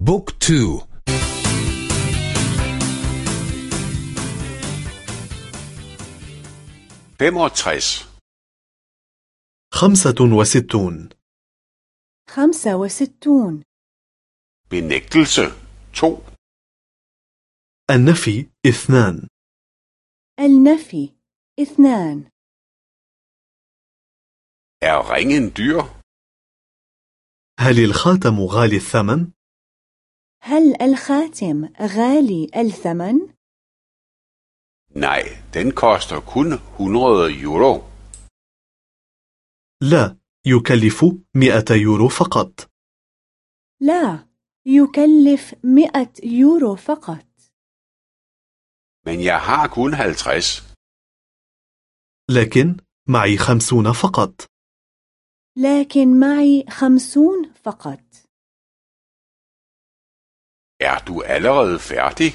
بوك تو. خمسة وستون. خمسة وستون. Benægtelse. 2 النفي اثنان. النفي اثنان. Er ringen dyr? هل الخاتم غالي الثمن؟ هل الخاتم غالي الثمن؟ Nej, den koster kun 100 euro. لا يكلف مئة يورو فقط لا يكلف مئة يورو فقط Men jeg har kun 50. لكن معي خمسون فقط لكن معي خمسون فقط Er du allerede færdig?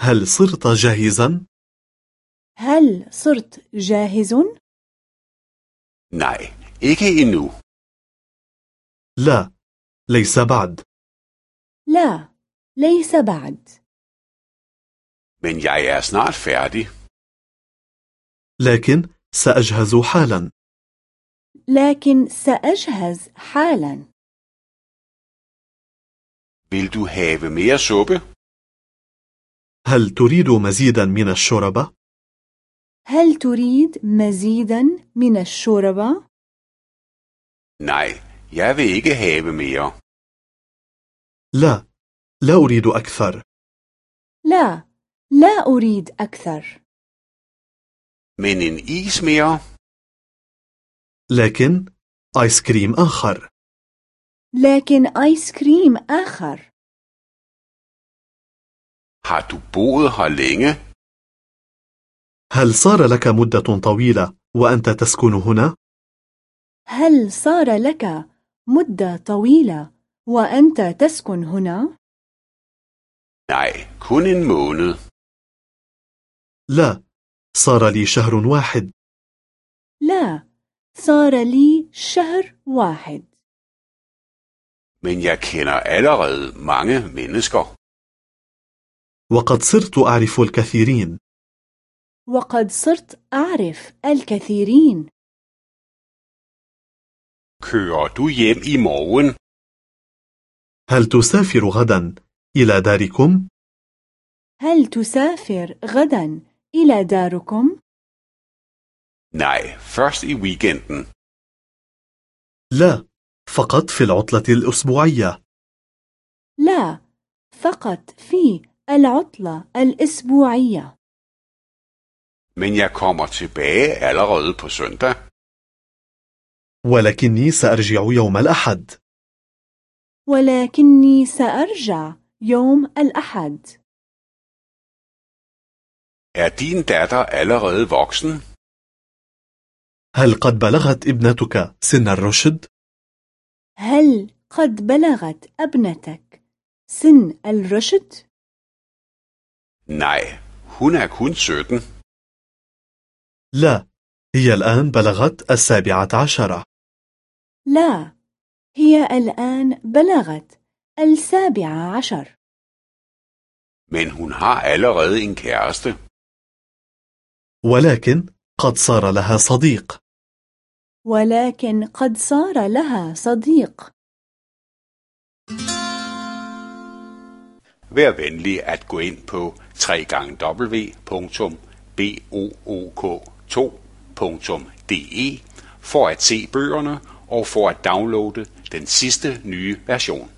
هل صرت جاهزا؟ هل صرت جاهز؟ Nej, ikke endnu. لا ليس بعد لا ليس بعد Men jeg er snart færdig. لكن سأجهز حالا لكن سأجهز حالا Vil du have mere suppe? هل تريد مزيدا من الشوربة؟ هل تريد مزيدا من الشوربة؟ Nej, jeg vil ikke have mere. لا لا أريد أكثر لا لا أريد أكثر Men en is mere? لكن آيس كريم آخر لكن آيس كريم آخر Har du boet her længe? هل صار لك مدة طويلة وأنت تسكن هنا؟ هل صار لك مدة طويلة وأنت تسكن هنا؟ Nej, kun en måned. لا صار لي شهر واحد لا صار لي شهر واحد Men jeg kender allerede mange mennesker. وقد صرت أعرف الكثيرين وقد صرت أعرف الكثيرين Kører du hjem i morgen? هل تسافر غدا إلى داركم؟ هل تسافر غدا إلى داركم؟ Nej, først i weekenden. لا فقط في العطلة الأسبوعية لا فقط في العطلة الأسبوعية Men jeg kommer tilbage allerede på søndag. ولكني سأرجع يوم الأحد ولكني سأرجع يوم الأحد Er din datter allerede voksen? هل قد بلغت ابنتك سن الرشد؟ هل قد بلغت ابنتك سن الرشد؟ Nej, hun er kun 17. لا هي الآن بلغت السابعة عشرة لا هي الآن بلغت السابعة عشر Men hun har allerede en kæreste. ولكن قد صار لها صديق ولكن قد صار لها صديق Vær venlig at gå ind på www.book2.de for at se bøgerne og for at downloade den sidste nye version.